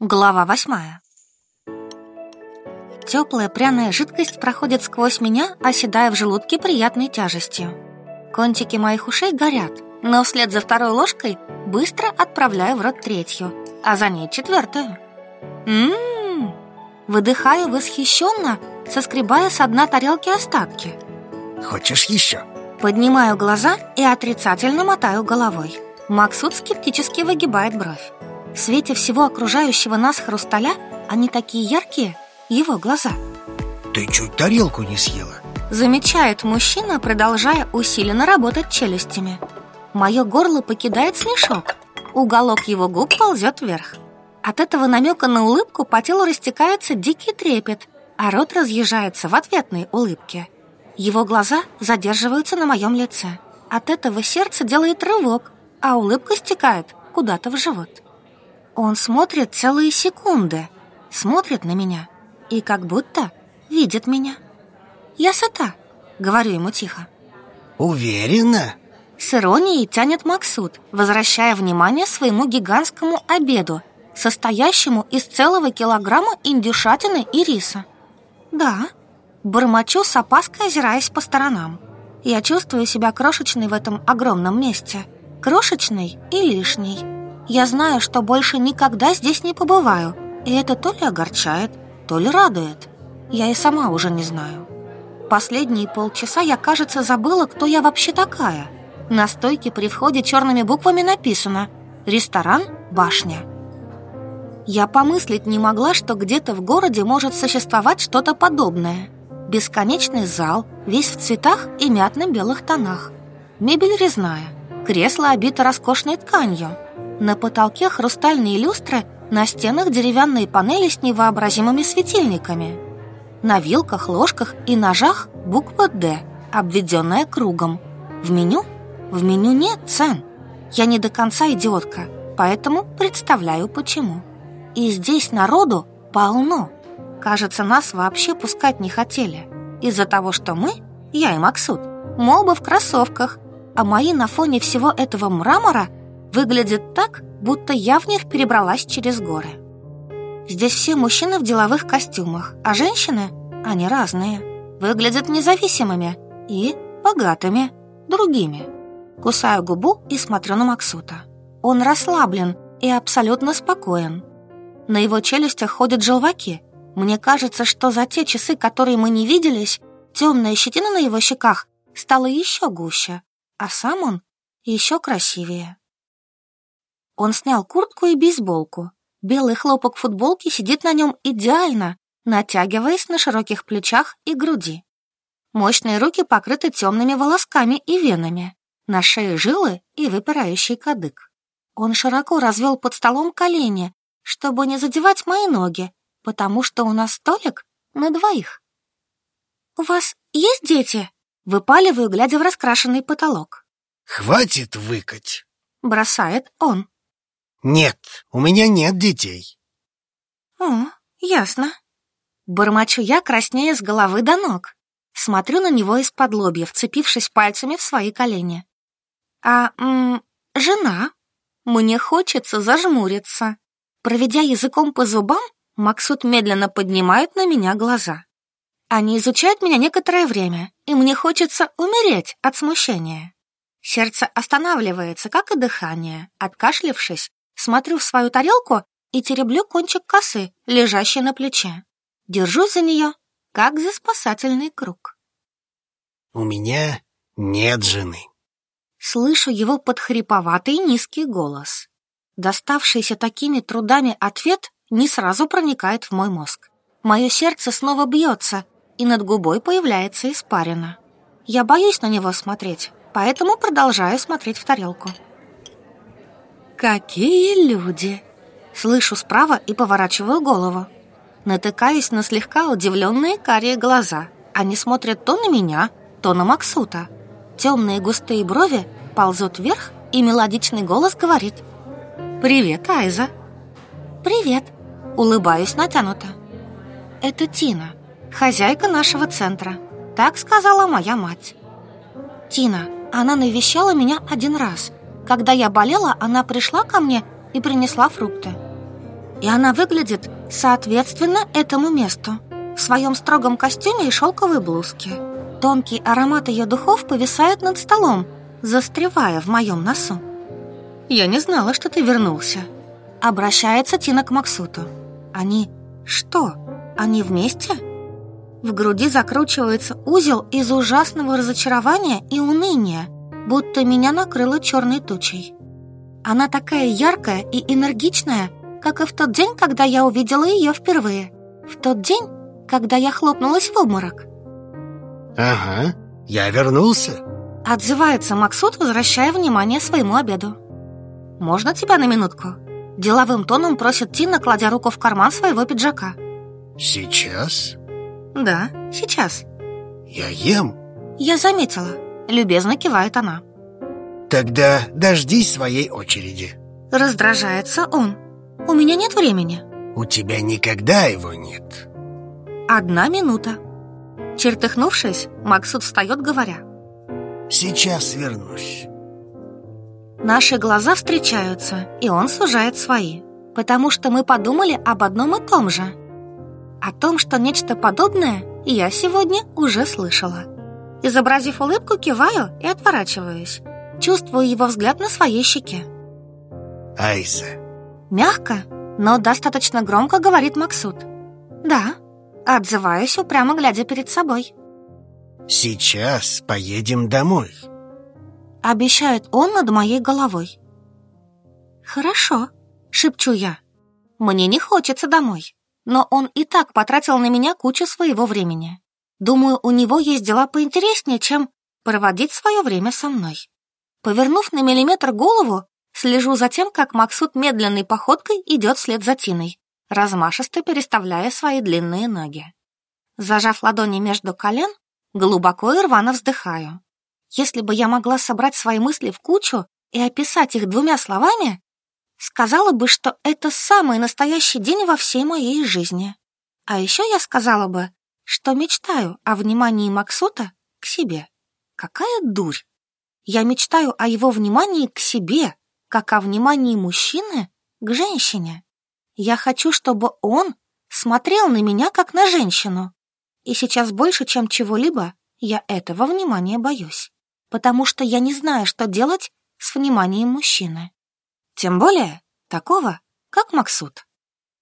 Глава восьмая. Теплая пряная жидкость проходит сквозь меня, оседая в желудке приятной тяжестью. Кончики моих ушей горят, но вслед за второй ложкой быстро отправляю в рот третью, а за ней четвертую. Ммм, выдыхаю восхищенно, соскребая с дна тарелки остатки. Хочешь еще? Поднимаю глаза и отрицательно мотаю головой. Максут скептически выгибает бровь. В свете всего окружающего нас хрусталя они такие яркие, его глаза. Ты чуть тарелку не съела. Замечает мужчина, продолжая усиленно работать челюстями. Мое горло покидает смешок. Уголок его губ ползет вверх. От этого намека на улыбку по телу растекается дикий трепет, а рот разъезжается в ответной улыбке. Его глаза задерживаются на моем лице. От этого сердце делает рывок, а улыбка стекает куда-то в живот. Он смотрит целые секунды, смотрит на меня и как будто видит меня. «Я сыта», — говорю ему тихо. «Уверена?» С иронией тянет Максут, возвращая внимание своему гигантскому обеду, состоящему из целого килограмма индюшатины и риса. «Да», — бормочу с опаской, озираясь по сторонам. Я чувствую себя крошечной в этом огромном месте. Крошечной и лишней. Я знаю, что больше никогда здесь не побываю, и это то ли огорчает, то ли радует. Я и сама уже не знаю. Последние полчаса я, кажется, забыла, кто я вообще такая. На стойке при входе черными буквами написано «Ресторан Башня». Я помыслить не могла, что где-то в городе может существовать что-то подобное. Бесконечный зал, весь в цветах и мятно-белых тонах. Мебель резная, кресло обито роскошной тканью, на потолке хрустальные люстры, на стенах деревянные панели с невообразимыми светильниками. На вилках, ложках и ножах буква «Д», обведенная кругом. В меню? В меню нет цен. Я не до конца идиотка, поэтому представляю почему. И здесь народу полно. Кажется, нас вообще пускать не хотели. Из-за того, что мы, я и Максут, мобы в кроссовках, а мои на фоне всего этого мрамора Выглядит так, будто я в них перебралась через горы. Здесь все мужчины в деловых костюмах, а женщины, они разные, выглядят независимыми и богатыми, другими. Кусаю губу и смотрю на Максута. Он расслаблен и абсолютно спокоен. На его челюстях ходят желваки. Мне кажется, что за те часы, которые мы не виделись, темная щетина на его щеках стала еще гуще, а сам он еще красивее. Он снял куртку и бейсболку. Белый хлопок футболки сидит на нем идеально, натягиваясь на широких плечах и груди. Мощные руки покрыты темными волосками и венами. На шее жилы и выпирающий кадык. Он широко развел под столом колени, чтобы не задевать мои ноги, потому что у нас столик на двоих. «У вас есть дети?» Выпаливаю, глядя в раскрашенный потолок. «Хватит выкать!» Бросает он. Нет, у меня нет детей. О, ясно. Бормочу я краснея с головы до ног. Смотрю на него из-под лобья, вцепившись пальцами в свои колени. А, м жена? Мне хочется зажмуриться. Проведя языком по зубам, Максут медленно поднимает на меня глаза. Они изучают меня некоторое время, и мне хочется умереть от смущения. Сердце останавливается, как и дыхание. Откашлившись, Смотрю в свою тарелку и тереблю кончик косы, лежащий на плече. Держусь за нее, как за спасательный круг. «У меня нет жены». Слышу его подхриповатый низкий голос. Доставшийся такими трудами ответ не сразу проникает в мой мозг. Мое сердце снова бьется, и над губой появляется испарина. Я боюсь на него смотреть, поэтому продолжаю смотреть в тарелку. Какие люди! Слышу справа и поворачиваю голову. Натыкаюсь на слегка удивленные карие глаза. Они смотрят то на меня, то на Максута. Темные густые брови ползут вверх, и мелодичный голос говорит «Привет, Айза!» «Привет!» Улыбаюсь натянуто. «Это Тина, хозяйка нашего центра», так сказала моя мать. Тина, она навещала меня один раз, когда я болела, она пришла ко мне и принесла фрукты. И она выглядит соответственно этому месту. В своем строгом костюме и шелковой блузке. Тонкий аромат ее духов повисает над столом, застревая в моем носу. «Я не знала, что ты вернулся», — обращается Тина к Максуту. «Они что, они вместе?» В груди закручивается узел из ужасного разочарования и уныния, будто меня накрыло черной тучей. Она такая яркая и энергичная, как и в тот день, когда я увидела ее впервые. В тот день, когда я хлопнулась в обморок. Ага, я вернулся. Отзывается Максут, возвращая внимание своему обеду. «Можно тебя на минутку?» Деловым тоном просит Тина, кладя руку в карман своего пиджака. Сейчас? Да, сейчас. Я ем? Я заметила. Любезно кивает она. Тогда дождись своей очереди. Раздражается он. У меня нет времени. У тебя никогда его нет. Одна минута. Чертыхнувшись, Максут встает, говоря. Сейчас вернусь. Наши глаза встречаются, и он сужает свои, потому что мы подумали об одном и том же. О том, что нечто подобное я сегодня уже слышала. Изобразив улыбку, киваю и отворачиваюсь. Чувствую его взгляд на своей щеке. Айза. Мягко, но достаточно громко говорит Максут. Да, отзываюсь, упрямо глядя перед собой. Сейчас поедем домой. Обещает он над моей головой. Хорошо, шепчу я. Мне не хочется домой, но он и так потратил на меня кучу своего времени. Думаю, у него есть дела поинтереснее, чем проводить свое время со мной. Повернув на миллиметр голову, слежу за тем, как Максут медленной походкой идет вслед за Тиной, размашисто переставляя свои длинные ноги. Зажав ладони между колен, глубоко и рвано вздыхаю. Если бы я могла собрать свои мысли в кучу и описать их двумя словами, сказала бы, что это самый настоящий день во всей моей жизни. А еще я сказала бы, что мечтаю о внимании Максута к себе. Какая дурь! Я мечтаю о его внимании к себе, как о внимании мужчины к женщине. Я хочу, чтобы он смотрел на меня, как на женщину. И сейчас больше, чем чего-либо, я этого внимания боюсь, потому что я не знаю, что делать с вниманием мужчины. Тем более такого, как Максут.